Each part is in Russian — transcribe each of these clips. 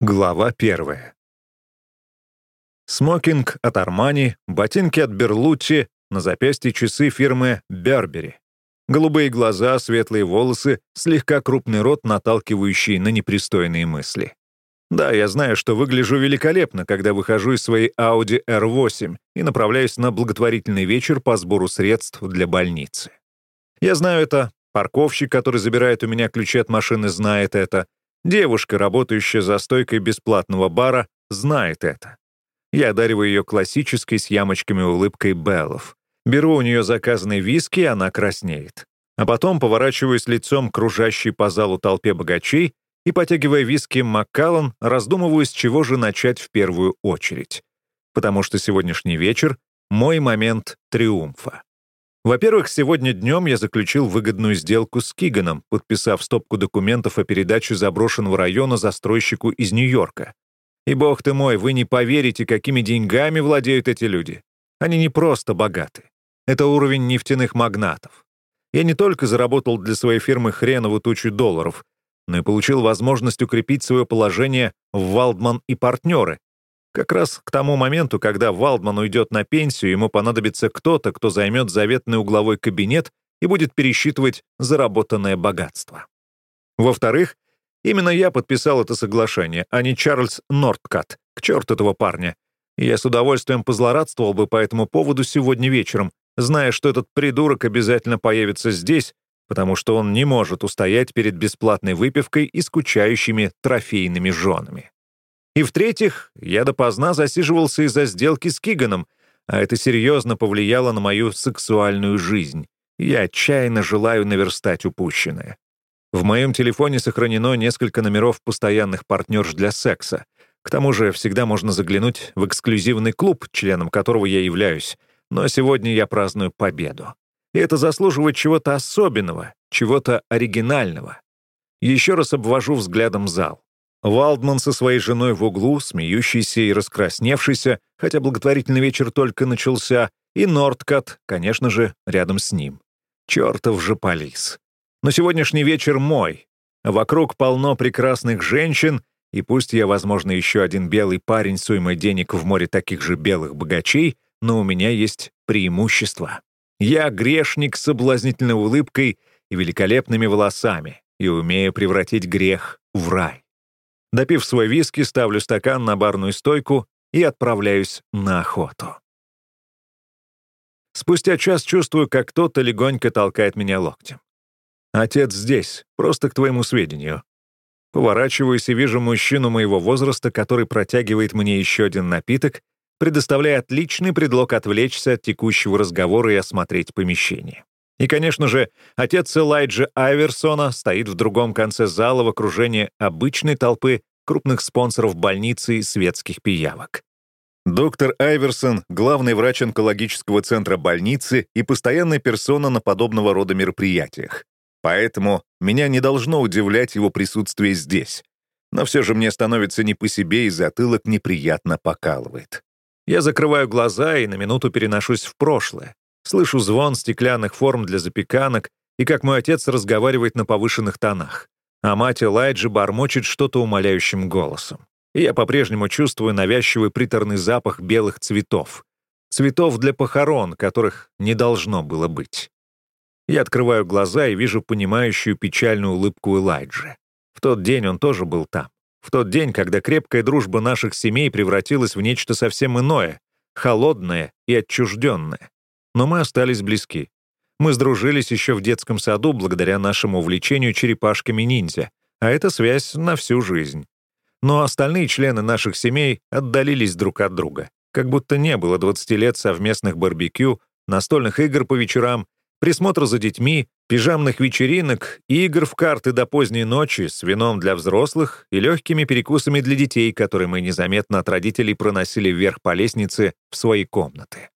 Глава первая. Смокинг от Армани, ботинки от Берлуччи, на запястье часы фирмы Бербери. Голубые глаза, светлые волосы, слегка крупный рот, наталкивающий на непристойные мысли. Да, я знаю, что выгляжу великолепно, когда выхожу из своей Audi R8 и направляюсь на благотворительный вечер по сбору средств для больницы. Я знаю это, парковщик, который забирает у меня ключи от машины, знает это, Девушка, работающая за стойкой бесплатного бара, знает это. Я одариваю ее классической с ямочками улыбкой Беллов. Беру у нее заказанный виски, и она краснеет. А потом поворачиваюсь лицом к кружащей по залу толпе богачей и, потягивая виски Маккаллан, раздумываю, с чего же начать в первую очередь. Потому что сегодняшний вечер — мой момент триумфа. Во-первых, сегодня днем я заключил выгодную сделку с Киганом, подписав стопку документов о передаче заброшенного района застройщику из Нью-Йорка. И бог ты мой, вы не поверите, какими деньгами владеют эти люди. Они не просто богаты. Это уровень нефтяных магнатов. Я не только заработал для своей фирмы хреновую тучу долларов, но и получил возможность укрепить свое положение в Валдман и партнеры, как раз к тому моменту, когда Валдман уйдет на пенсию, ему понадобится кто-то, кто займет заветный угловой кабинет и будет пересчитывать заработанное богатство. Во-вторых, именно я подписал это соглашение, а не Чарльз Нордкат. К черту этого парня. Я с удовольствием позлорадствовал бы по этому поводу сегодня вечером, зная, что этот придурок обязательно появится здесь, потому что он не может устоять перед бесплатной выпивкой и скучающими трофейными женами. И в-третьих, я допоздна засиживался из-за сделки с Киганом, а это серьезно повлияло на мою сексуальную жизнь. Я отчаянно желаю наверстать упущенное. В моем телефоне сохранено несколько номеров постоянных партнерш для секса. К тому же всегда можно заглянуть в эксклюзивный клуб, членом которого я являюсь. Но сегодня я праздную победу. И это заслуживает чего-то особенного, чего-то оригинального. Еще раз обвожу взглядом зал. Валдман со своей женой в углу, смеющийся и раскрасневшийся, хотя благотворительный вечер только начался, и Нордкат, конечно же, рядом с ним. Чертов же полис. Но сегодняшний вечер мой. Вокруг полно прекрасных женщин, и пусть я, возможно, еще один белый парень с уймой денег в море таких же белых богачей, но у меня есть преимущество. Я грешник с соблазнительной улыбкой и великолепными волосами, и умею превратить грех в рай. Допив свой виски, ставлю стакан на барную стойку и отправляюсь на охоту. Спустя час чувствую, как кто-то легонько толкает меня локтем. «Отец здесь, просто к твоему сведению». Поворачиваюсь и вижу мужчину моего возраста, который протягивает мне еще один напиток, предоставляя отличный предлог отвлечься от текущего разговора и осмотреть помещение. И, конечно же, отец Элайджа Айверсона стоит в другом конце зала в окружении обычной толпы крупных спонсоров больницы и светских пиявок. Доктор Айверсон — главный врач онкологического центра больницы и постоянная персона на подобного рода мероприятиях. Поэтому меня не должно удивлять его присутствие здесь. Но все же мне становится не по себе, и затылок неприятно покалывает. Я закрываю глаза и на минуту переношусь в прошлое. Слышу звон стеклянных форм для запеканок и как мой отец разговаривает на повышенных тонах. А мать Элайджи бормочет что-то умоляющим голосом. И я по-прежнему чувствую навязчивый приторный запах белых цветов. Цветов для похорон, которых не должно было быть. Я открываю глаза и вижу понимающую печальную улыбку Элайджи. В тот день он тоже был там. В тот день, когда крепкая дружба наших семей превратилась в нечто совсем иное, холодное и отчужденное но мы остались близки. Мы сдружились еще в детском саду благодаря нашему увлечению черепашками-ниндзя, а это связь на всю жизнь. Но остальные члены наших семей отдалились друг от друга, как будто не было 20 лет совместных барбекю, настольных игр по вечерам, присмотра за детьми, пижамных вечеринок, игр в карты до поздней ночи с вином для взрослых и легкими перекусами для детей, которые мы незаметно от родителей проносили вверх по лестнице в свои комнаты.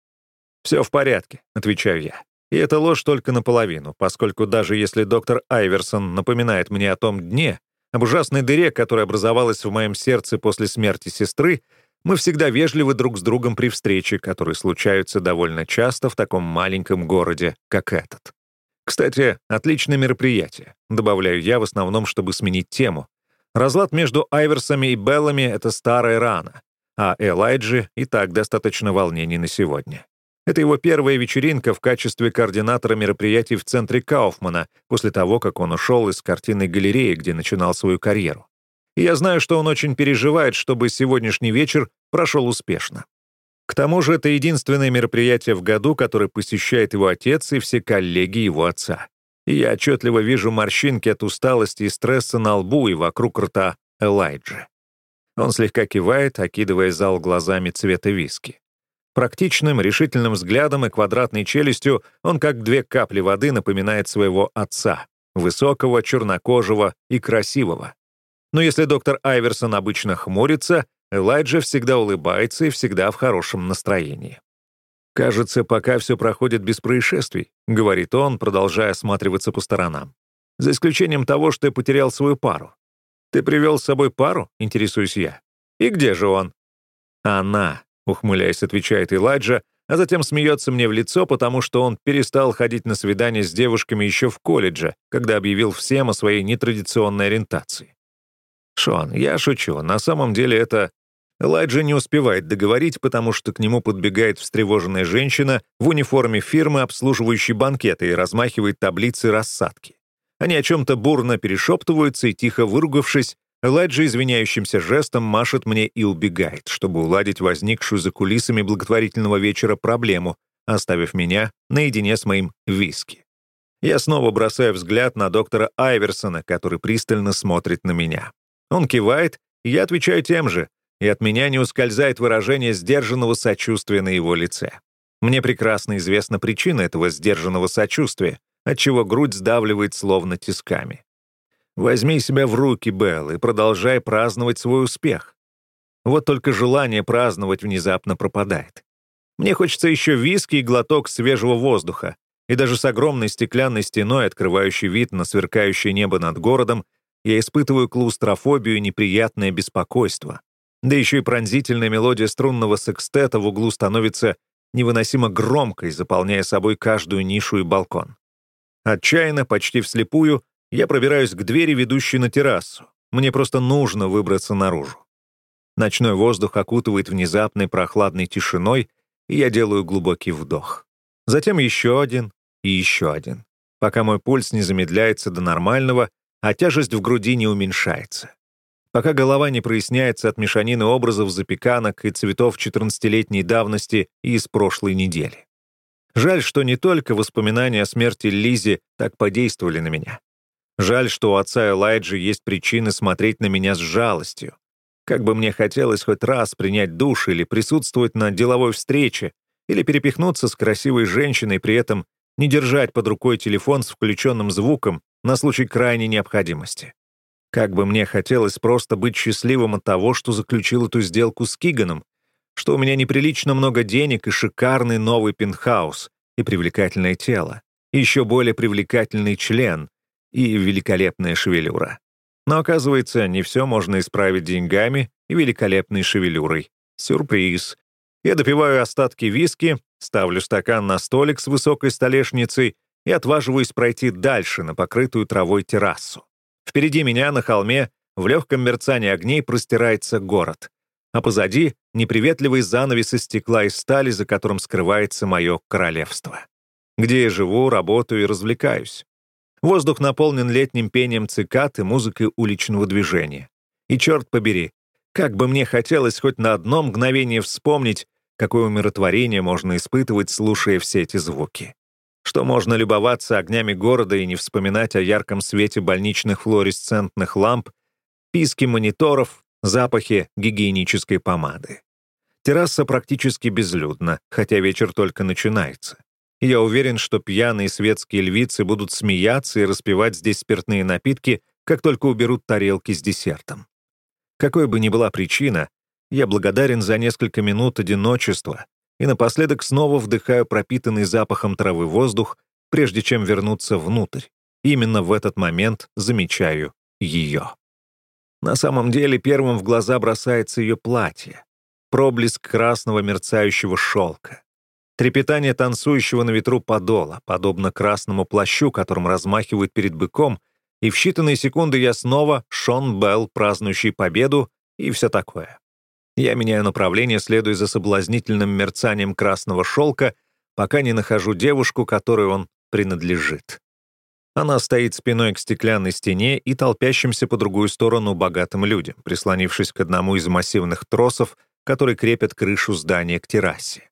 «Все в порядке», — отвечаю я. И это ложь только наполовину, поскольку даже если доктор Айверсон напоминает мне о том дне, об ужасной дыре, которая образовалась в моем сердце после смерти сестры, мы всегда вежливы друг с другом при встрече, которые случаются довольно часто в таком маленьком городе, как этот. Кстати, отличное мероприятие, добавляю я в основном, чтобы сменить тему. Разлад между Айверсами и Беллами — это старая рана, а Элайджи и так достаточно волнений на сегодня. Это его первая вечеринка в качестве координатора мероприятий в центре Кауфмана после того, как он ушел из картинной галереи, где начинал свою карьеру. И я знаю, что он очень переживает, чтобы сегодняшний вечер прошел успешно. К тому же это единственное мероприятие в году, которое посещает его отец и все коллеги его отца. И я отчетливо вижу морщинки от усталости и стресса на лбу и вокруг рта Элайджи. Он слегка кивает, окидывая зал глазами цвета виски. Практичным, решительным взглядом и квадратной челюстью он как две капли воды напоминает своего отца, высокого, чернокожего и красивого. Но если доктор Айверсон обычно хмурится, Элайджа всегда улыбается и всегда в хорошем настроении. «Кажется, пока все проходит без происшествий», — говорит он, продолжая осматриваться по сторонам. «За исключением того, что я потерял свою пару. Ты привел с собой пару?» — интересуюсь я. «И где же он?» «Она», ухмыляясь, отвечает Элайджа, а затем смеется мне в лицо, потому что он перестал ходить на свидания с девушками еще в колледже, когда объявил всем о своей нетрадиционной ориентации. Шон, я шучу, на самом деле это... Элайджа не успевает договорить, потому что к нему подбегает встревоженная женщина в униформе фирмы, обслуживающей банкеты, и размахивает таблицы рассадки. Они о чем-то бурно перешептываются и, тихо выругавшись, Элайджа извиняющимся жестом машет мне и убегает, чтобы уладить возникшую за кулисами благотворительного вечера проблему, оставив меня наедине с моим виски. Я снова бросаю взгляд на доктора Айверсона, который пристально смотрит на меня. Он кивает, и я отвечаю тем же, и от меня не ускользает выражение сдержанного сочувствия на его лице. Мне прекрасно известна причина этого сдержанного сочувствия, отчего грудь сдавливает словно тисками. Возьми себя в руки, Белл, и продолжай праздновать свой успех. Вот только желание праздновать внезапно пропадает. Мне хочется еще виски и глоток свежего воздуха, и даже с огромной стеклянной стеной, открывающей вид на сверкающее небо над городом, я испытываю клаустрофобию и неприятное беспокойство. Да еще и пронзительная мелодия струнного секстета в углу становится невыносимо громкой, заполняя собой каждую нишу и балкон. Отчаянно, почти вслепую, я пробираюсь к двери, ведущей на террасу. Мне просто нужно выбраться наружу. Ночной воздух окутывает внезапной прохладной тишиной, и я делаю глубокий вдох. Затем еще один и еще один, пока мой пульс не замедляется до нормального, а тяжесть в груди не уменьшается. Пока голова не проясняется от мешанины образов запеканок и цветов 14-летней давности и из прошлой недели. Жаль, что не только воспоминания о смерти Лизи так подействовали на меня. Жаль, что у отца Элайджи есть причины смотреть на меня с жалостью. Как бы мне хотелось хоть раз принять душ или присутствовать на деловой встрече, или перепихнуться с красивой женщиной, при этом не держать под рукой телефон с включенным звуком на случай крайней необходимости. Как бы мне хотелось просто быть счастливым от того, что заключил эту сделку с Киганом, что у меня неприлично много денег и шикарный новый пентхаус, и привлекательное тело, и еще более привлекательный член, и великолепная шевелюра. Но оказывается, не все можно исправить деньгами и великолепной шевелюрой. Сюрприз. Я допиваю остатки виски, ставлю стакан на столик с высокой столешницей и отваживаюсь пройти дальше на покрытую травой террасу. Впереди меня на холме в легком мерцании огней простирается город, а позади — неприветливый занавес из стекла и стали, за которым скрывается мое королевство. Где я живу, работаю и развлекаюсь. Воздух наполнен летним пением цикад и музыкой уличного движения. И черт побери, как бы мне хотелось хоть на одно мгновение вспомнить, какое умиротворение можно испытывать, слушая все эти звуки. Что можно любоваться огнями города и не вспоминать о ярком свете больничных флуоресцентных ламп, писке мониторов, запахе гигиенической помады. Терраса практически безлюдна, хотя вечер только начинается. Я уверен, что пьяные светские львицы будут смеяться и распивать здесь спиртные напитки, как только уберут тарелки с десертом. Какой бы ни была причина, я благодарен за несколько минут одиночества и напоследок снова вдыхаю пропитанный запахом травы воздух, прежде чем вернуться внутрь. Именно в этот момент замечаю ее. На самом деле первым в глаза бросается ее платье, проблеск красного мерцающего шелка. Трепетание танцующего на ветру подола, подобно красному плащу, которым размахивают перед быком, и в считанные секунды я снова Шон Белл, празднующий победу, и все такое. Я меняю направление, следуя за соблазнительным мерцанием красного шелка, пока не нахожу девушку, которой он принадлежит. Она стоит спиной к стеклянной стене и толпящимся по другую сторону богатым людям, прислонившись к одному из массивных тросов, которые крепят крышу здания к террасе.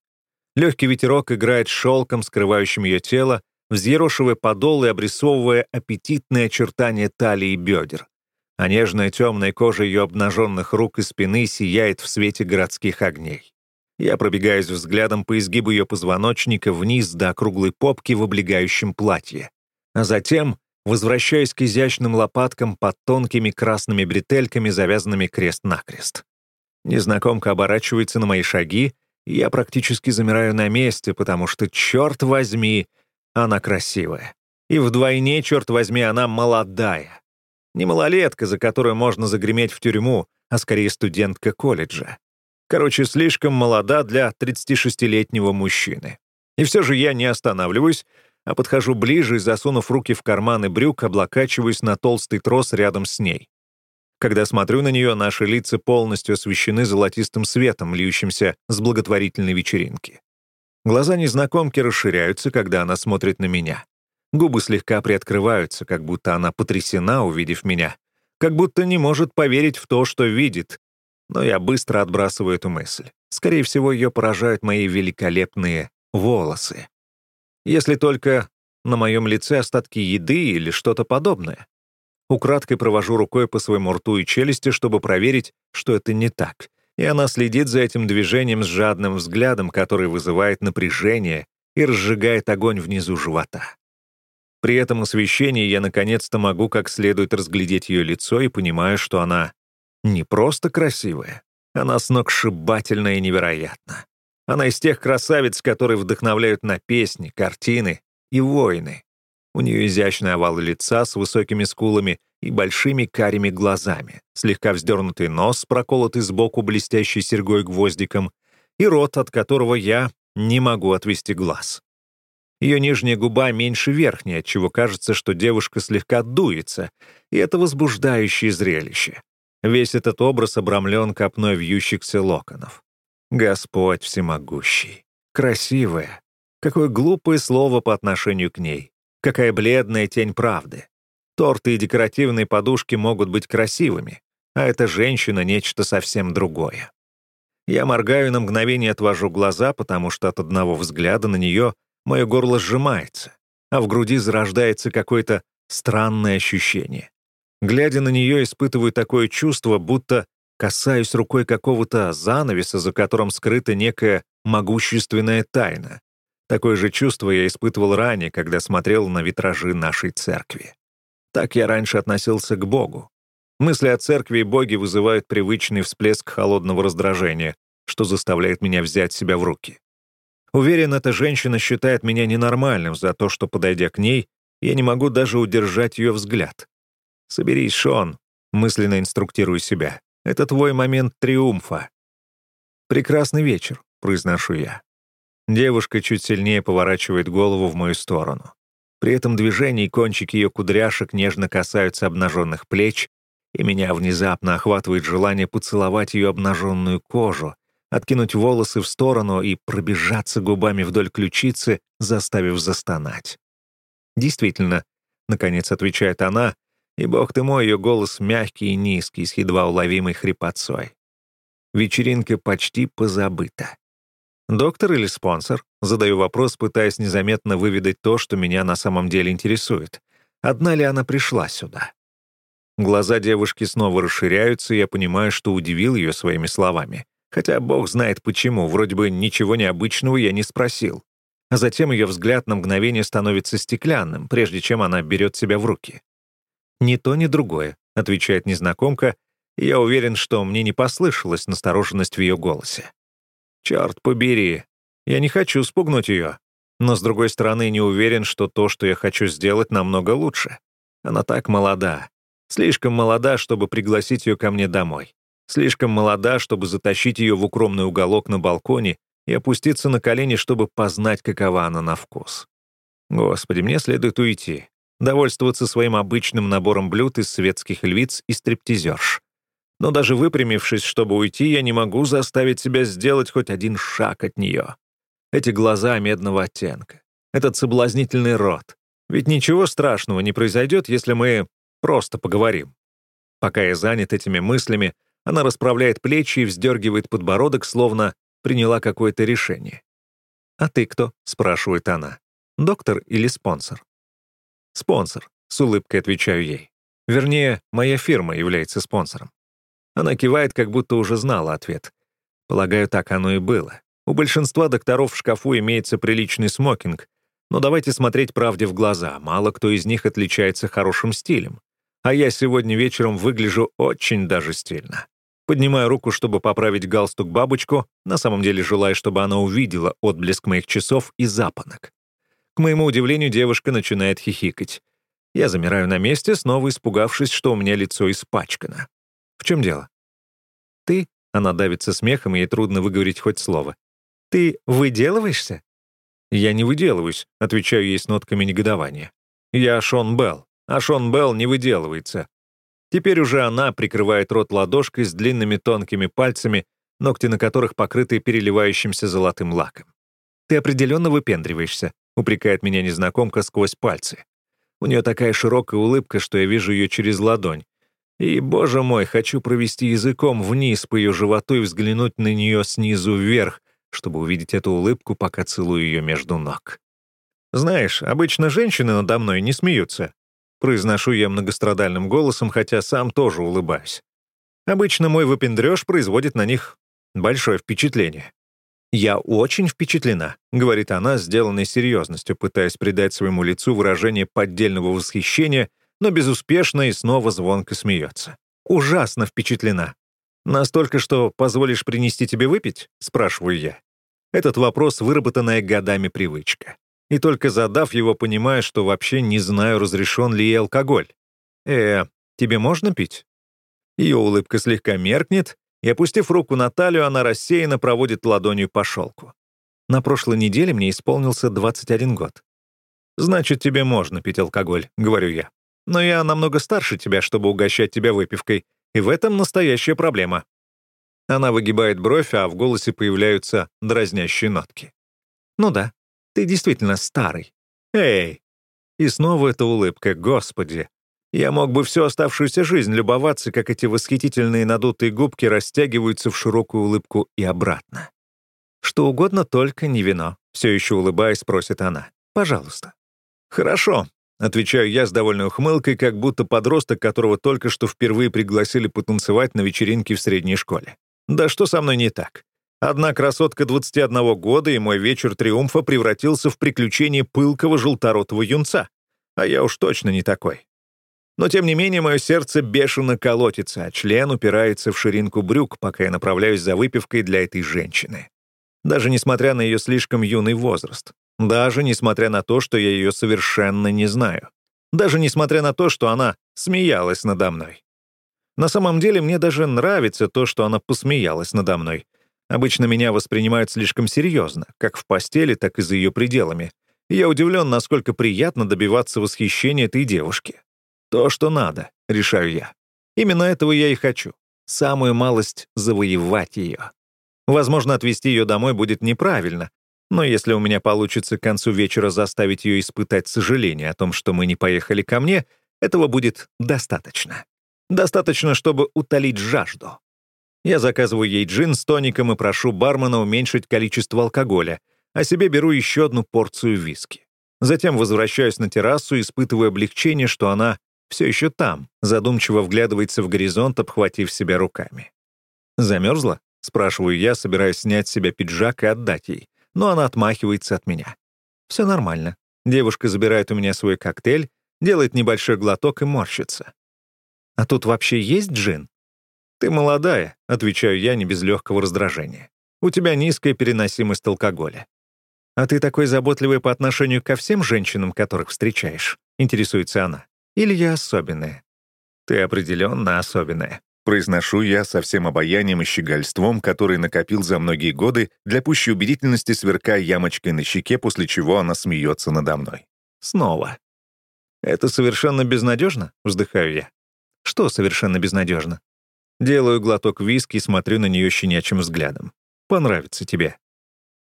Легкий ветерок играет шелком, скрывающим ее тело, взъерошивая подол и обрисовывая аппетитные очертания талии и бедер. А нежная темная кожа ее обнаженных рук и спины сияет в свете городских огней. Я пробегаюсь взглядом по изгибу ее позвоночника вниз до округлой попки в облегающем платье. А затем возвращаюсь к изящным лопаткам под тонкими красными бретельками, завязанными крест-накрест. Незнакомка оборачивается на мои шаги, я практически замираю на месте, потому что, черт возьми, она красивая. И вдвойне, черт возьми, она молодая. Не малолетка, за которую можно загреметь в тюрьму, а скорее студентка колледжа. Короче, слишком молода для 36-летнего мужчины. И все же я не останавливаюсь, а подхожу ближе и, засунув руки в карманы брюк, облокачиваюсь на толстый трос рядом с ней. Когда смотрю на нее, наши лица полностью освещены золотистым светом, льющимся с благотворительной вечеринки. Глаза незнакомки расширяются, когда она смотрит на меня. Губы слегка приоткрываются, как будто она потрясена, увидев меня. Как будто не может поверить в то, что видит. Но я быстро отбрасываю эту мысль. Скорее всего, ее поражают мои великолепные волосы. Если только на моем лице остатки еды или что-то подобное. Украдкой провожу рукой по своему рту и челюсти, чтобы проверить, что это не так и она следит за этим движением с жадным взглядом, который вызывает напряжение и разжигает огонь внизу живота. При этом освещении я наконец-то могу как следует разглядеть ее лицо и понимаю, что она не просто красивая, она сногсшибательная и невероятна. Она из тех красавиц, которые вдохновляют на песни, картины и войны. У нее изящный овал лица с высокими скулами и большими карими глазами, слегка вздернутый нос, проколотый сбоку блестящей серьгой-гвоздиком, и рот, от которого я не могу отвести глаз. Ее нижняя губа меньше верхней, отчего кажется, что девушка слегка дуется, и это возбуждающее зрелище. Весь этот образ обрамлен копной вьющихся локонов. Господь всемогущий. Красивая. Какое глупое слово по отношению к ней. Какая бледная тень правды. Торты и декоративные подушки могут быть красивыми, а эта женщина — нечто совсем другое. Я моргаю на мгновение отвожу глаза, потому что от одного взгляда на нее мое горло сжимается, а в груди зарождается какое-то странное ощущение. Глядя на нее, испытываю такое чувство, будто касаюсь рукой какого-то занавеса, за которым скрыта некая могущественная тайна. Такое же чувство я испытывал ранее, когда смотрел на витражи нашей церкви. Так я раньше относился к Богу. Мысли о церкви и Боге вызывают привычный всплеск холодного раздражения, что заставляет меня взять себя в руки. Уверен, эта женщина считает меня ненормальным за то, что, подойдя к ней, я не могу даже удержать ее взгляд. «Соберись, Шон», — мысленно инструктирую себя. «Это твой момент триумфа». «Прекрасный вечер», — произношу я. Девушка чуть сильнее поворачивает голову в мою сторону. При этом движении кончики ее кудряшек нежно касаются обнаженных плеч, и меня внезапно охватывает желание поцеловать ее обнаженную кожу, откинуть волосы в сторону и пробежаться губами вдоль ключицы, заставив застонать. «Действительно», — наконец отвечает она, и, бог ты мой, ее голос мягкий и низкий, с едва уловимой хрипотцой. Вечеринка почти позабыта. Доктор или спонсор? Задаю вопрос, пытаясь незаметно выведать то, что меня на самом деле интересует. Одна ли она пришла сюда? Глаза девушки снова расширяются, и я понимаю, что удивил ее своими словами. Хотя бог знает почему, вроде бы ничего необычного я не спросил. А затем ее взгляд на мгновение становится стеклянным, прежде чем она берет себя в руки. «Ни то, ни другое», — отвечает незнакомка, и я уверен, что мне не послышалась настороженность в ее голосе. Черт побери, я не хочу спугнуть ее. Но, с другой стороны, не уверен, что то, что я хочу сделать, намного лучше. Она так молода. Слишком молода, чтобы пригласить ее ко мне домой. Слишком молода, чтобы затащить ее в укромный уголок на балконе и опуститься на колени, чтобы познать, какова она на вкус. Господи, мне следует уйти. довольствоваться своим обычным набором блюд из светских львиц и стриптизерш. Но даже выпрямившись, чтобы уйти, я не могу заставить себя сделать хоть один шаг от нее. Эти глаза медного оттенка, этот соблазнительный рот. Ведь ничего страшного не произойдет, если мы просто поговорим. Пока я занят этими мыслями, она расправляет плечи и вздергивает подбородок, словно приняла какое-то решение. «А ты кто?» — спрашивает она. «Доктор или спонсор?» «Спонсор», — с улыбкой отвечаю ей. Вернее, моя фирма является спонсором. Она кивает, как будто уже знала ответ. Полагаю, так оно и было. У большинства докторов в шкафу имеется приличный смокинг, но давайте смотреть правде в глаза, мало кто из них отличается хорошим стилем. А я сегодня вечером выгляжу очень даже стильно. Поднимаю руку, чтобы поправить галстук-бабочку, на самом деле желая, чтобы она увидела отблеск моих часов и запонок. К моему удивлению, девушка начинает хихикать. Я замираю на месте, снова испугавшись, что у меня лицо испачкано. Чем дело? Ты, она давится смехом, ей трудно выговорить хоть слово. Ты выделываешься? Я не выделываюсь, отвечаю ей с нотками негодования. Я Шон Белл, а Шон Белл не выделывается. Теперь уже она прикрывает рот ладошкой с длинными тонкими пальцами, ногти на которых покрыты переливающимся золотым лаком. «Ты определенно выпендриваешься», — упрекает меня незнакомка сквозь пальцы. У нее такая широкая улыбка, что я вижу ее через ладонь. И, боже мой, хочу провести языком вниз по ее животу и взглянуть на нее снизу вверх, чтобы увидеть эту улыбку, пока целую ее между ног. Знаешь, обычно женщины надо мной не смеются, Произношу я многострадальным голосом, хотя сам тоже улыбаюсь. Обычно мой выпендрёж производит на них большое впечатление. «Я очень впечатлена», — говорит она, сделанной серьезностью, пытаясь придать своему лицу выражение поддельного восхищения, но безуспешно и снова звонко смеется. «Ужасно впечатлена. Настолько, что позволишь принести тебе выпить?» — спрашиваю я. Этот вопрос — выработанная годами привычка и только задав его, понимая, что вообще не знаю, разрешен ли ей алкоголь. «Э, тебе можно пить?» Ее улыбка слегка меркнет, и, опустив руку на талию, она рассеянно проводит ладонью по шелку. На прошлой неделе мне исполнился 21 год. «Значит, тебе можно пить алкоголь», — говорю я. «Но я намного старше тебя, чтобы угощать тебя выпивкой, и в этом настоящая проблема». Она выгибает бровь, а в голосе появляются дразнящие нотки. «Ну да, ты действительно старый. Эй!» И снова эта улыбка, господи. Я мог бы всю оставшуюся жизнь любоваться, как эти восхитительные надутые губки растягиваются в широкую улыбку и обратно. «Что угодно, только не вино», — все еще улыбаясь, просит она. «Пожалуйста». «Хорошо», — отвечаю я с довольной ухмылкой, как будто подросток, которого только что впервые пригласили потанцевать на вечеринке в средней школе. «Да что со мной не так? Одна красотка 21 года, и мой вечер триумфа превратился в приключение пылкого желторотого юнца. А я уж точно не такой. Но, тем не менее, мое сердце бешено колотится, а член упирается в ширинку брюк, пока я направляюсь за выпивкой для этой женщины. Даже несмотря на ее слишком юный возраст. Даже несмотря на то, что я ее совершенно не знаю. Даже несмотря на то, что она смеялась надо мной. На самом деле, мне даже нравится то, что она посмеялась надо мной. Обычно меня воспринимают слишком серьезно, как в постели, так и за ее пределами. И я удивлен, насколько приятно добиваться восхищения этой девушки. То, что надо, решаю я. Именно этого я и хочу. Самую малость — завоевать ее. Возможно, отвезти ее домой будет неправильно, но если у меня получится к концу вечера заставить ее испытать сожаление о том, что мы не поехали ко мне, этого будет достаточно. Достаточно, чтобы утолить жажду. Я заказываю ей джин с тоником и прошу бармена уменьшить количество алкоголя, а себе беру еще одну порцию виски. Затем возвращаюсь на террасу, испытывая облегчение, что она все еще там, задумчиво вглядывается в горизонт, обхватив себя руками. «Замерзла?» — спрашиваю я, собираясь снять с себя пиджак и отдать ей, но она отмахивается от меня. «Все нормально». Девушка забирает у меня свой коктейль, делает небольшой глоток и морщится. «А тут вообще есть джин?» «Ты молодая», — отвечаю я не без легкого раздражения. «У тебя низкая переносимость алкоголя». «А ты такой заботливый по отношению ко всем женщинам, которых встречаешь?» — интересуется она. «Или я особенная?» «Ты определенно особенная», — произношу я со всем обаянием и щегольством, который накопил за многие годы, для пущей убедительности сверкая ямочкой на щеке, после чего она смеется надо мной. Снова. «Это совершенно безнадежно?» — вздыхаю я. «Что совершенно безнадежно?» Делаю глоток виски и смотрю на нее щенячьим взглядом. «Понравится тебе».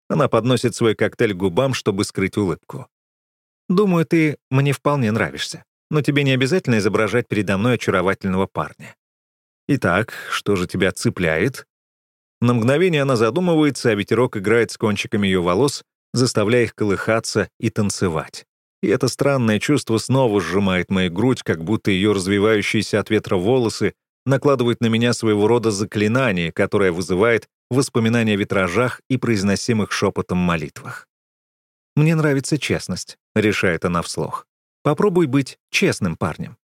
Она подносит свой коктейль губам, чтобы скрыть улыбку. «Думаю, ты мне вполне нравишься, но тебе не обязательно изображать передо мной очаровательного парня. Итак, что же тебя цепляет?» На мгновение она задумывается, а ветерок играет с кончиками ее волос, заставляя их колыхаться и танцевать. И это странное чувство снова сжимает мою грудь, как будто ее развивающиеся от ветра волосы накладывают на меня своего рода заклинание, которое вызывает воспоминания о витражах и произносимых шепотом молитвах. «Мне нравится честность», — решает она вслух. «Попробуй быть честным парнем».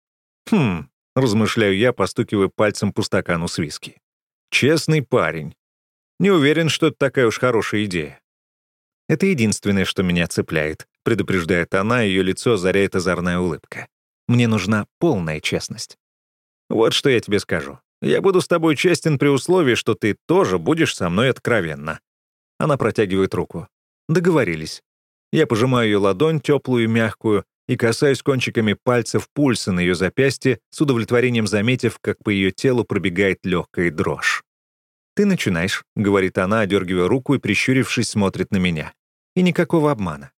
«Хм», — размышляю я, постукивая пальцем по стакану с виски. «Честный парень. Не уверен, что это такая уж хорошая идея. Это единственное, что меня цепляет, предупреждает она, ее лицо озаряет озорная улыбка. Мне нужна полная честность. Вот что я тебе скажу. Я буду с тобой честен при условии, что ты тоже будешь со мной откровенна. Она протягивает руку. Договорились. Я пожимаю ее ладонь, теплую и мягкую, и касаюсь кончиками пальцев пульса на ее запястье, с удовлетворением заметив, как по ее телу пробегает легкая дрожь. «Ты начинаешь», — говорит она, одергивая руку и, прищурившись, смотрит на меня. «И никакого обмана».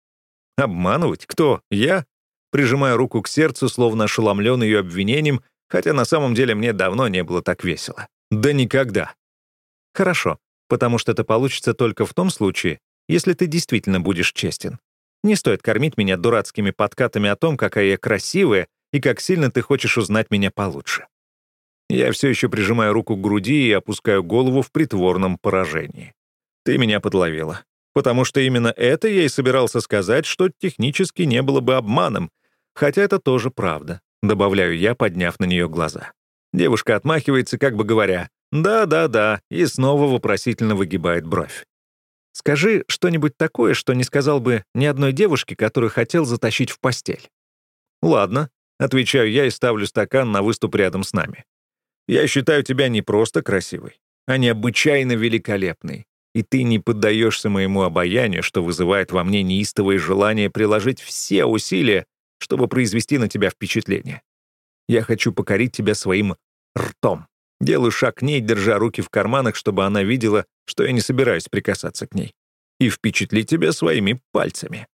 «Обманывать? Кто? Я?» Прижимая руку к сердцу, словно ошеломлен ее обвинением, хотя на самом деле мне давно не было так весело. Да никогда. Хорошо, потому что это получится только в том случае, если ты действительно будешь честен. Не стоит кормить меня дурацкими подкатами о том, какая я красивая и как сильно ты хочешь узнать меня получше. Я все еще прижимаю руку к груди и опускаю голову в притворном поражении. Ты меня подловила. Потому что именно это я и собирался сказать, что технически не было бы обманом, хотя это тоже правда, добавляю я, подняв на нее глаза. Девушка отмахивается, как бы говоря, «Да-да-да», и снова вопросительно выгибает бровь. «Скажи что-нибудь такое, что не сказал бы ни одной девушке, которую хотел затащить в постель». «Ладно», — отвечаю я и ставлю стакан на выступ рядом с нами. Я считаю тебя не просто красивой, а необычайно великолепной, и ты не поддаешься моему обаянию, что вызывает во мне неистовое желание приложить все усилия, чтобы произвести на тебя впечатление. Я хочу покорить тебя своим ртом. Делаю шаг к ней, держа руки в карманах, чтобы она видела, что я не собираюсь прикасаться к ней. И впечатлить тебя своими пальцами.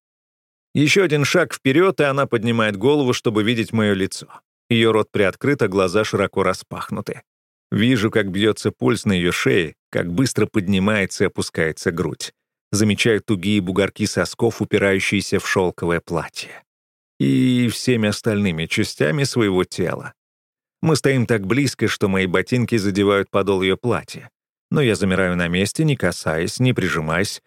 Еще один шаг вперед, и она поднимает голову, чтобы видеть мое лицо. Ее рот приоткрыт, а глаза широко распахнуты. Вижу, как бьется пульс на ее шее, как быстро поднимается и опускается грудь. Замечаю тугие бугорки сосков, упирающиеся в шелковое платье. И всеми остальными частями своего тела. Мы стоим так близко, что мои ботинки задевают подол ее платья. Но я замираю на месте, не касаясь, не прижимаясь.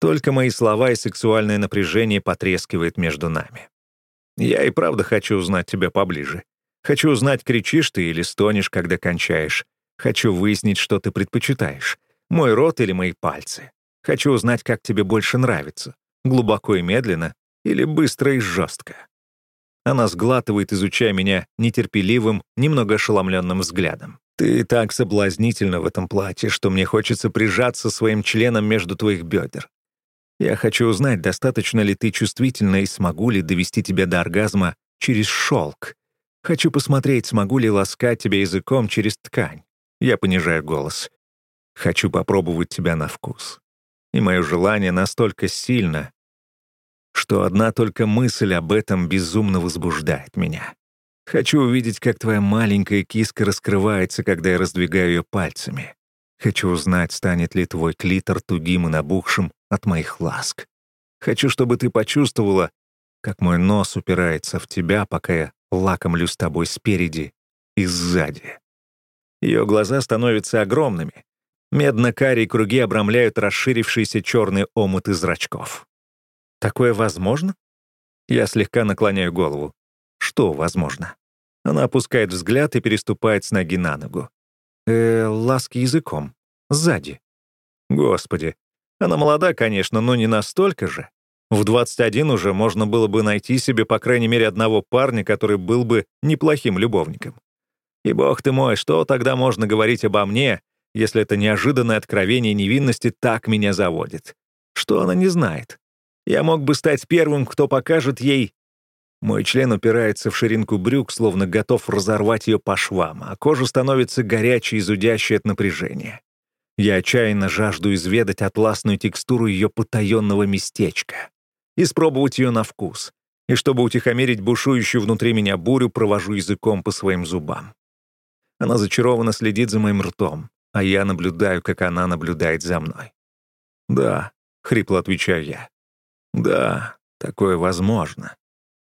Только мои слова и сексуальное напряжение потрескивает между нами. Я и правда хочу узнать тебя поближе. Хочу узнать, кричишь ты или стонешь, когда кончаешь. Хочу выяснить, что ты предпочитаешь. Мой рот или мои пальцы. Хочу узнать, как тебе больше нравится. Глубоко и медленно или быстро и жестко. Она сглатывает, изучая меня нетерпеливым, немного ошеломленным взглядом. «Ты так соблазнительна в этом платье, что мне хочется прижаться своим членом между твоих бедер. Я хочу узнать, достаточно ли ты чувствительна и смогу ли довести тебя до оргазма через шелк, Хочу посмотреть, смогу ли ласкать тебя языком через ткань. Я понижаю голос. Хочу попробовать тебя на вкус. И мое желание настолько сильно, что одна только мысль об этом безумно возбуждает меня. Хочу увидеть, как твоя маленькая киска раскрывается, когда я раздвигаю ее пальцами. Хочу узнать, станет ли твой клитор тугим и набухшим от моих ласк. Хочу, чтобы ты почувствовала, как мой нос упирается в тебя, пока я лакомлю с тобой спереди и сзади. Ее глаза становятся огромными. Медно-карие круги обрамляют расширившийся черный омут из зрачков. Такое возможно? Я слегка наклоняю голову. Что возможно? Она опускает взгляд и переступает с ноги на ногу. Э, ласки языком. Сзади. Господи. Она молода, конечно, но не настолько же. В 21 уже можно было бы найти себе по крайней мере одного парня, который был бы неплохим любовником. И бог ты мой, что тогда можно говорить обо мне, если это неожиданное откровение невинности так меня заводит? Что она не знает? Я мог бы стать первым, кто покажет ей... Мой член упирается в ширинку брюк, словно готов разорвать ее по швам, а кожа становится горячей и зудящей от напряжения. Я отчаянно жажду изведать атласную текстуру ее потаенного местечка, испробовать ее на вкус, и чтобы утихомирить бушующую внутри меня бурю, провожу языком по своим зубам. Она зачарованно следит за моим ртом, а я наблюдаю, как она наблюдает за мной. «Да», — хрипло отвечаю я. «Да, такое возможно».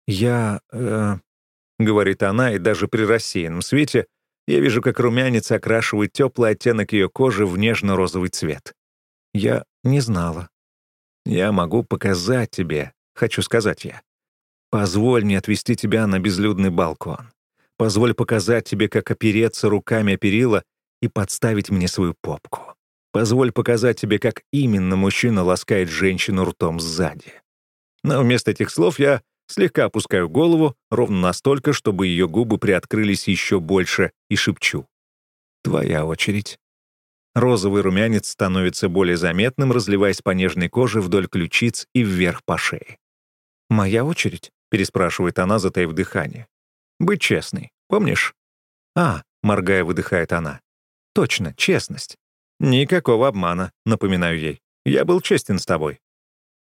«Я... Э, — говорит она, и даже при рассеянном свете я вижу, как румянец окрашивает теплый оттенок ее кожи в нежно-розовый цвет. Я не знала. Я могу показать тебе, хочу сказать я. Позволь мне отвести тебя на безлюдный балкон. Позволь показать тебе, как опереться руками о перила и подставить мне свою попку. Позволь показать тебе, как именно мужчина ласкает женщину ртом сзади. Но вместо этих слов я Слегка опускаю голову, ровно настолько, чтобы ее губы приоткрылись еще больше, и шепчу. «Твоя очередь». Розовый румянец становится более заметным, разливаясь по нежной коже вдоль ключиц и вверх по шее. «Моя очередь?» — переспрашивает она, затаив дыхание. «Быть честной, помнишь?» «А», — моргая, выдыхает она. «Точно, честность». «Никакого обмана», — напоминаю ей. «Я был честен с тобой».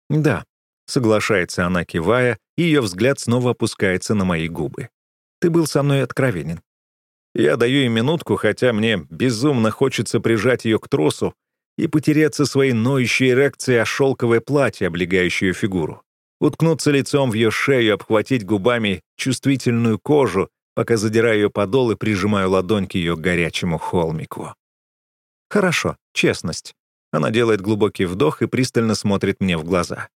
«Да», Соглашается она, кивая, и ее взгляд снова опускается на мои губы. «Ты был со мной откровенен». Я даю ей минутку, хотя мне безумно хочется прижать ее к тросу и потеряться своей ноющей эрекцией о шелковое платье, облегающее ее фигуру. Уткнуться лицом в ее шею, обхватить губами чувствительную кожу, пока задираю ее подол и прижимаю ладонь к ее горячему холмику. «Хорошо, честность». Она делает глубокий вдох и пристально смотрит мне в глаза.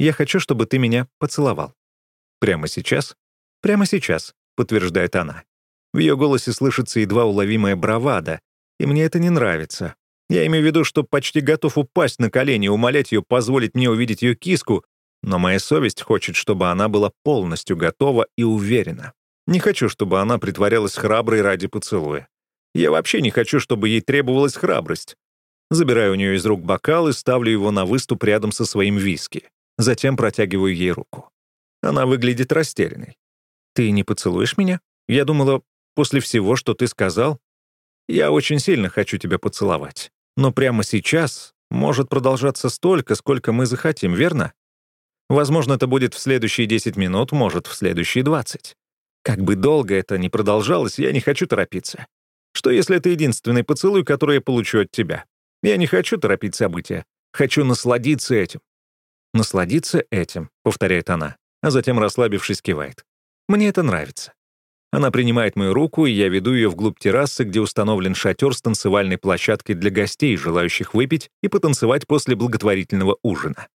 Я хочу, чтобы ты меня поцеловал». «Прямо сейчас?» «Прямо сейчас», — подтверждает она. В ее голосе слышится едва уловимая бравада, и мне это не нравится. Я имею в виду, что почти готов упасть на колени и умолять ее позволить мне увидеть ее киску, но моя совесть хочет, чтобы она была полностью готова и уверена. Не хочу, чтобы она притворялась храброй ради поцелуя. Я вообще не хочу, чтобы ей требовалась храбрость. Забираю у нее из рук бокал и ставлю его на выступ рядом со своим виски. Затем протягиваю ей руку. Она выглядит растерянной. «Ты не поцелуешь меня? Я думала, после всего, что ты сказал, я очень сильно хочу тебя поцеловать. Но прямо сейчас может продолжаться столько, сколько мы захотим, верно? Возможно, это будет в следующие 10 минут, может, в следующие 20. Как бы долго это ни продолжалось, я не хочу торопиться. Что если это единственный поцелуй, который я получу от тебя? Я не хочу торопить события. Хочу насладиться этим. «Насладиться этим», — повторяет она, а затем, расслабившись, кивает. «Мне это нравится». Она принимает мою руку, и я веду ее вглубь террасы, где установлен шатер с танцевальной площадкой для гостей, желающих выпить и потанцевать после благотворительного ужина.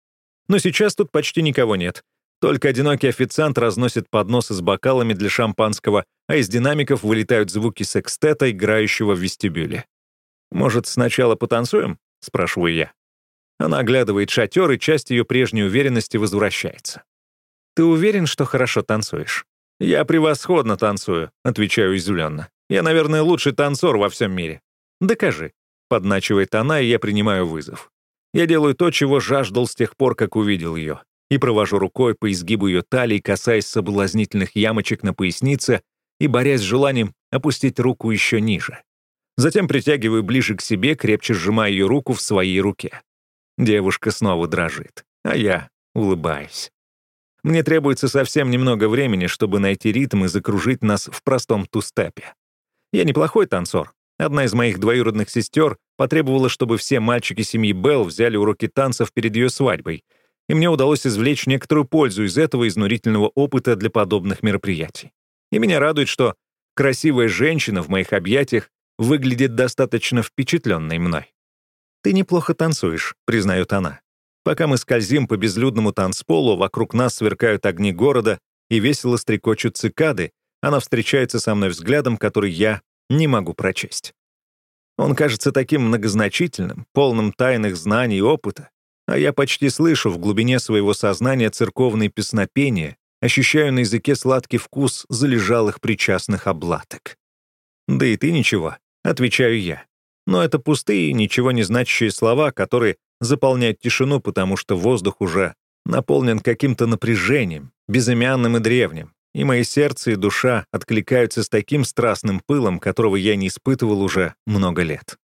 Но сейчас тут почти никого нет. Только одинокий официант разносит подносы с бокалами для шампанского, а из динамиков вылетают звуки секстета, играющего в вестибюле. «Может, сначала потанцуем?» — спрашиваю я. Она оглядывает шатер, и часть ее прежней уверенности возвращается. «Ты уверен, что хорошо танцуешь?» «Я превосходно танцую», — отвечаю изумленно. «Я, наверное, лучший танцор во всем мире». «Докажи», — подначивает она, и я принимаю вызов. Я делаю то, чего жаждал с тех пор, как увидел ее, и провожу рукой по изгибу ее талии, касаясь соблазнительных ямочек на пояснице и борясь с желанием опустить руку еще ниже. Затем притягиваю ближе к себе, крепче сжимая ее руку в своей руке. Девушка снова дрожит, а я улыбаюсь. Мне требуется совсем немного времени, чтобы найти ритм и закружить нас в простом тустепе. Я неплохой танцор. Одна из моих двоюродных сестер потребовала, чтобы все мальчики семьи Белл взяли уроки танцев перед ее свадьбой, и мне удалось извлечь некоторую пользу из этого изнурительного опыта для подобных мероприятий. И меня радует, что красивая женщина в моих объятиях выглядит достаточно впечатленной мной. «Ты неплохо танцуешь», — признает она. Пока мы скользим по безлюдному танцполу, вокруг нас сверкают огни города и весело стрекочут цикады, она встречается со мной взглядом, который я не могу прочесть. Он кажется таким многозначительным, полным тайных знаний и опыта, а я почти слышу в глубине своего сознания церковные песнопения, ощущаю на языке сладкий вкус залежалых причастных облаток. «Да и ты ничего», — отвечаю я. Но это пустые, ничего не значащие слова, которые заполняют тишину, потому что воздух уже наполнен каким-то напряжением, безымянным и древним, и мои сердце и душа откликаются с таким страстным пылом, которого я не испытывал уже много лет.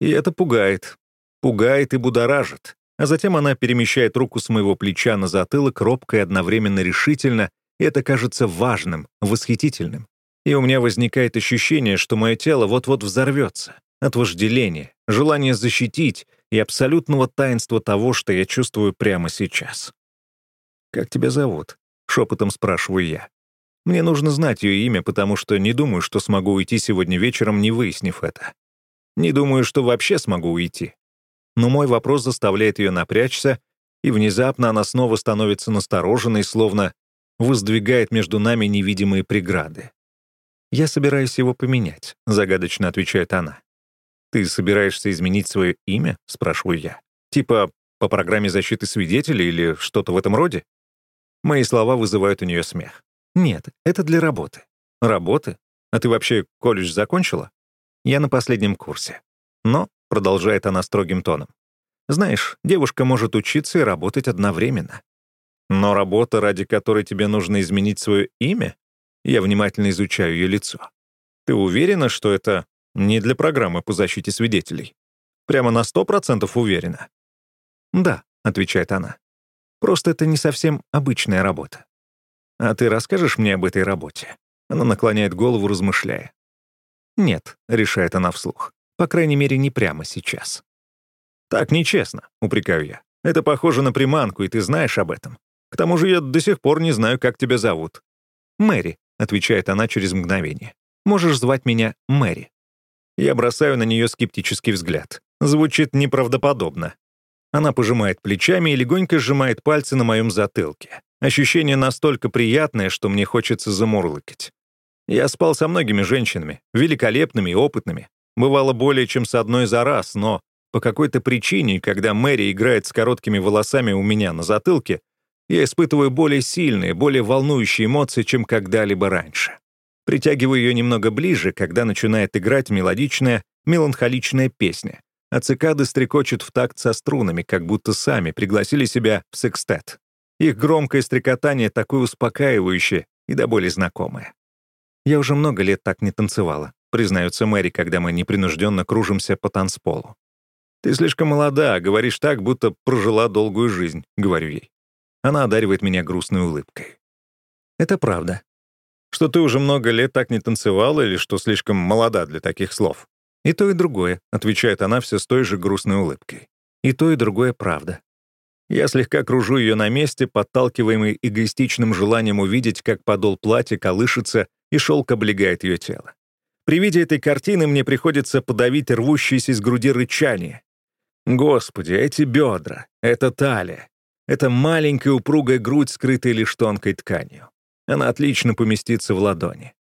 И это пугает. Пугает и будоражит. А затем она перемещает руку с моего плеча на затылок робко и одновременно решительно, и это кажется важным, восхитительным. И у меня возникает ощущение, что мое тело вот-вот взорвется от вожделения, желания защитить и абсолютного таинства того, что я чувствую прямо сейчас. «Как тебя зовут?» — шепотом спрашиваю я. Мне нужно знать ее имя, потому что не думаю, что смогу уйти сегодня вечером, не выяснив это. Не думаю, что вообще смогу уйти. Но мой вопрос заставляет ее напрячься, и внезапно она снова становится настороженной, словно воздвигает между нами невидимые преграды. «Я собираюсь его поменять», — загадочно отвечает она. «Ты собираешься изменить свое имя?» — спрашиваю я. «Типа по программе защиты свидетелей или что-то в этом роде?» Мои слова вызывают у нее смех. «Нет, это для работы». «Работы? А ты вообще колледж закончила?» «Я на последнем курсе». «Но», — продолжает она строгим тоном, «знаешь, девушка может учиться и работать одновременно». «Но работа, ради которой тебе нужно изменить свое имя?» Я внимательно изучаю ее лицо. «Ты уверена, что это не для программы по защите свидетелей?» «Прямо на сто процентов уверена?» «Да», — отвечает она. Просто это не совсем обычная работа. А ты расскажешь мне об этой работе?» Она наклоняет голову, размышляя. «Нет», — решает она вслух. «По крайней мере, не прямо сейчас». «Так нечестно», — упрекаю я. «Это похоже на приманку, и ты знаешь об этом. К тому же я до сих пор не знаю, как тебя зовут». «Мэри», — отвечает она через мгновение. «Можешь звать меня Мэри». Я бросаю на нее скептический взгляд. Звучит неправдоподобно. Она пожимает плечами и легонько сжимает пальцы на моем затылке. Ощущение настолько приятное, что мне хочется замурлыкать. Я спал со многими женщинами, великолепными и опытными. Бывало более чем с одной за раз, но по какой-то причине, когда Мэри играет с короткими волосами у меня на затылке, я испытываю более сильные, более волнующие эмоции, чем когда-либо раньше. Притягиваю ее немного ближе, когда начинает играть мелодичная, меланхоличная песня, а цикады стрекочут в такт со струнами, как будто сами пригласили себя в секстет. Их громкое стрекотание такое успокаивающее и до боли знакомое. «Я уже много лет так не танцевала», признается Мэри, когда мы непринужденно кружимся по танцполу. «Ты слишком молода, говоришь так, будто прожила долгую жизнь», — говорю ей. Она одаривает меня грустной улыбкой. «Это правда. Что ты уже много лет так не танцевала или что слишком молода для таких слов?» «И то, и другое», — отвечает она все с той же грустной улыбкой. «И то, и другое правда». Я слегка кружу ее на месте, подталкиваемый эгоистичным желанием увидеть, как подол платья колышется и шелк облегает ее тело. При виде этой картины мне приходится подавить рвущееся из груди рычание. Господи, эти бедра, эта талия, эта маленькая упругая грудь, скрытая лишь тонкой тканью. Она отлично поместится в ладони.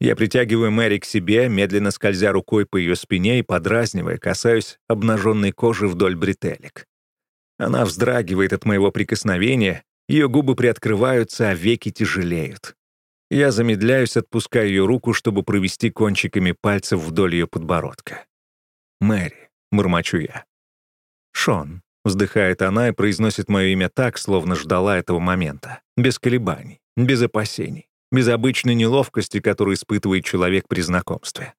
Я притягиваю Мэри к себе, медленно скользя рукой по ее спине и подразнивая, касаюсь обнаженной кожи вдоль бретелек. Она вздрагивает от моего прикосновения, ее губы приоткрываются, а веки тяжелеют. Я замедляюсь, отпуская ее руку, чтобы провести кончиками пальцев вдоль ее подбородка. «Мэри», — мурмочу я. «Шон», — вздыхает она и произносит мое имя так, словно ждала этого момента, без колебаний, без опасений без обычной неловкости, которую испытывает человек при знакомстве.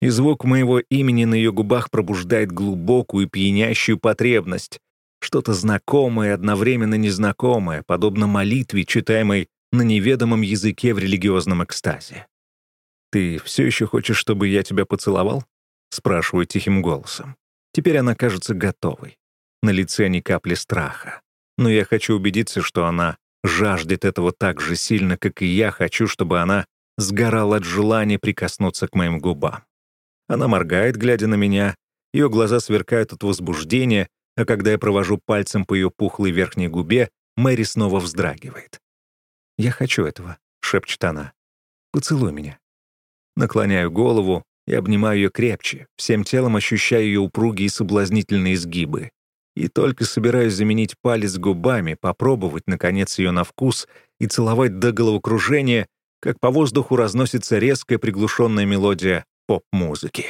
И звук моего имени на ее губах пробуждает глубокую пьянящую потребность, что-то знакомое одновременно незнакомое, подобно молитве, читаемой на неведомом языке в религиозном экстазе. «Ты все еще хочешь, чтобы я тебя поцеловал?» — спрашиваю тихим голосом. Теперь она кажется готовой. На лице ни капли страха. Но я хочу убедиться, что она жаждет этого так же сильно, как и я хочу, чтобы она сгорала от желания прикоснуться к моим губам. Она моргает, глядя на меня, ее глаза сверкают от возбуждения, а когда я провожу пальцем по ее пухлой верхней губе, Мэри снова вздрагивает. «Я хочу этого», — шепчет она. «Поцелуй меня». Наклоняю голову и обнимаю ее крепче, всем телом ощущая ее упругие и соблазнительные изгибы и только собираюсь заменить палец губами, попробовать, наконец, ее на вкус и целовать до головокружения, как по воздуху разносится резкая приглушенная мелодия поп-музыки.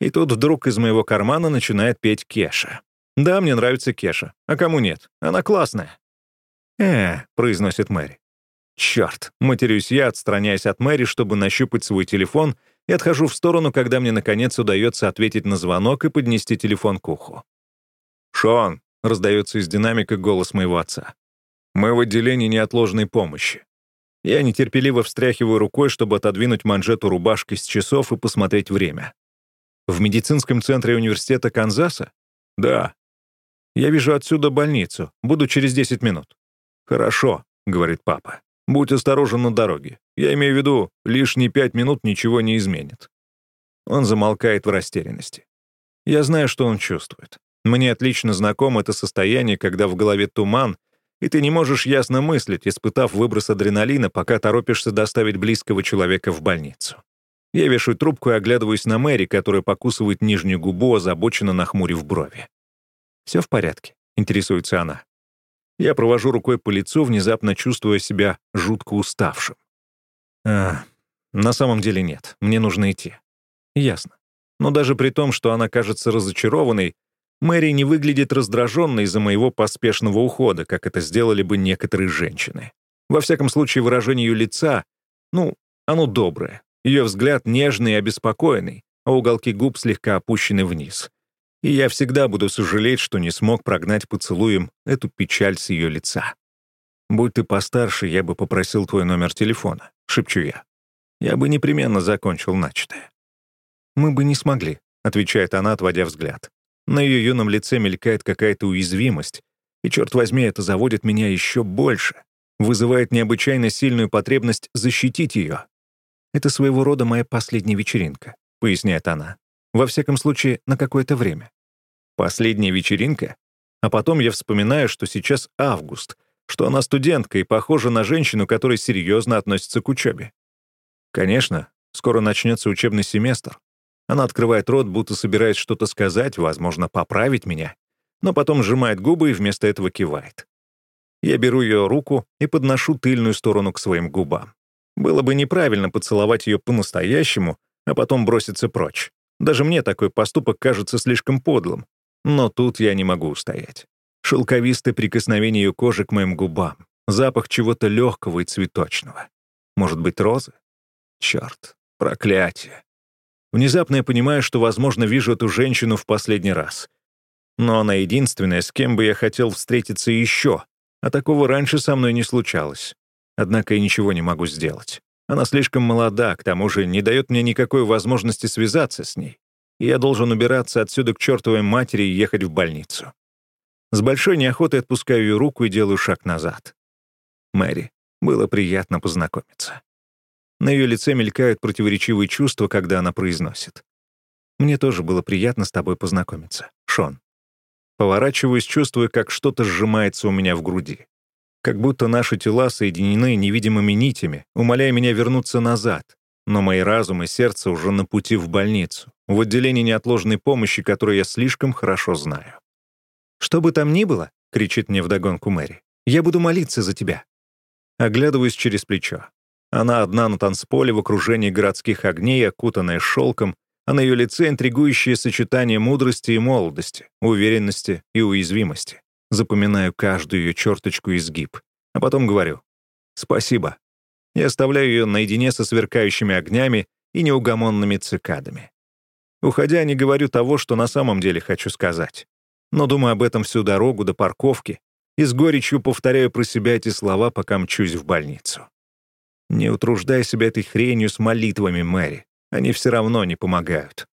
И тут вдруг из моего кармана начинает петь Кеша. Да, мне нравится Кеша. А кому нет? Она классная. «Э», — произносит Мэри. «Черт!» — матерюсь я, отстраняясь от Мэри, чтобы нащупать свой телефон, и отхожу в сторону, когда мне, наконец, удается ответить на звонок и поднести телефон к уху. «Шон!» — раздается из динамика голос моего отца. «Мы в отделении неотложной помощи. Я нетерпеливо встряхиваю рукой, чтобы отодвинуть манжету рубашки с часов и посмотреть время. В медицинском центре университета Канзаса? Да. Я вижу отсюда больницу. Буду через 10 минут. Хорошо, говорит папа. Будь осторожен на дороге. Я имею в виду, лишние пять минут ничего не изменит. Он замолкает в растерянности. Я знаю, что он чувствует. Мне отлично знакомо это состояние, когда в голове туман, и ты не можешь ясно мыслить, испытав выброс адреналина, пока торопишься доставить близкого человека в больницу. Я вешаю трубку и оглядываюсь на Мэри, которая покусывает нижнюю губу, озабоченно нахмурив брови. «Все в порядке?» — интересуется она. Я провожу рукой по лицу, внезапно чувствуя себя жутко уставшим. А, на самом деле нет, мне нужно идти. Ясно. Но даже при том, что она кажется разочарованной, Мэри не выглядит раздраженной из-за моего поспешного ухода, как это сделали бы некоторые женщины. Во всяком случае, выражение ее лица, ну, оно доброе. Ее взгляд нежный и обеспокоенный, а уголки губ слегка опущены вниз. И я всегда буду сожалеть, что не смог прогнать поцелуем эту печаль с ее лица. «Будь ты постарше, я бы попросил твой номер телефона», — шепчу я. «Я бы непременно закончил начатое». «Мы бы не смогли», — отвечает она, отводя взгляд. На ее юном лице мелькает какая-то уязвимость, и, черт возьми, это заводит меня еще больше, вызывает необычайно сильную потребность защитить ее. «Это своего рода моя последняя вечеринка», — поясняет она. «Во всяком случае, на какое-то время». «Последняя вечеринка?» А потом я вспоминаю, что сейчас август, что она студентка и похожа на женщину, которая серьезно относится к учебе. Конечно, скоро начнется учебный семестр, она открывает рот, будто собирается что-то сказать, возможно, поправить меня, но потом сжимает губы и вместо этого кивает. Я беру ее руку и подношу тыльную сторону к своим губам. Было бы неправильно поцеловать ее по-настоящему, а потом броситься прочь. Даже мне такой поступок кажется слишком подлым. Но тут я не могу устоять. Шелковистое прикосновение ее кожи к моим губам, запах чего-то легкого и цветочного. Может быть, розы? Черт, проклятие. Внезапно я понимаю, что, возможно, вижу эту женщину в последний раз. Но она единственная, с кем бы я хотел встретиться еще, а такого раньше со мной не случалось. Однако я ничего не могу сделать. Она слишком молода, к тому же не дает мне никакой возможности связаться с ней. И я должен убираться отсюда к чертовой матери и ехать в больницу. С большой неохотой отпускаю ее руку и делаю шаг назад. Мэри, было приятно познакомиться. На ее лице мелькают противоречивые чувства, когда она произносит. «Мне тоже было приятно с тобой познакомиться, Шон». Поворачиваюсь, чувствуя, как что-то сжимается у меня в груди. Как будто наши тела соединены невидимыми нитями, умоляя меня вернуться назад. Но мои разум и сердце уже на пути в больницу, в отделение неотложной помощи, которую я слишком хорошо знаю. «Что бы там ни было», — кричит мне вдогонку Мэри, — «я буду молиться за тебя». Оглядываюсь через плечо. Она одна на танцполе в окружении городских огней, окутанная шелком, а на ее лице интригующее сочетание мудрости и молодости, уверенности и уязвимости. Запоминаю каждую ее черточку и изгиб. А потом говорю «Спасибо». И оставляю ее наедине со сверкающими огнями и неугомонными цикадами. Уходя, не говорю того, что на самом деле хочу сказать. Но думаю об этом всю дорогу до парковки и с горечью повторяю про себя эти слова, пока мчусь в больницу. Не утруждай себя этой хренью с молитвами, Мэри. Они все равно не помогают.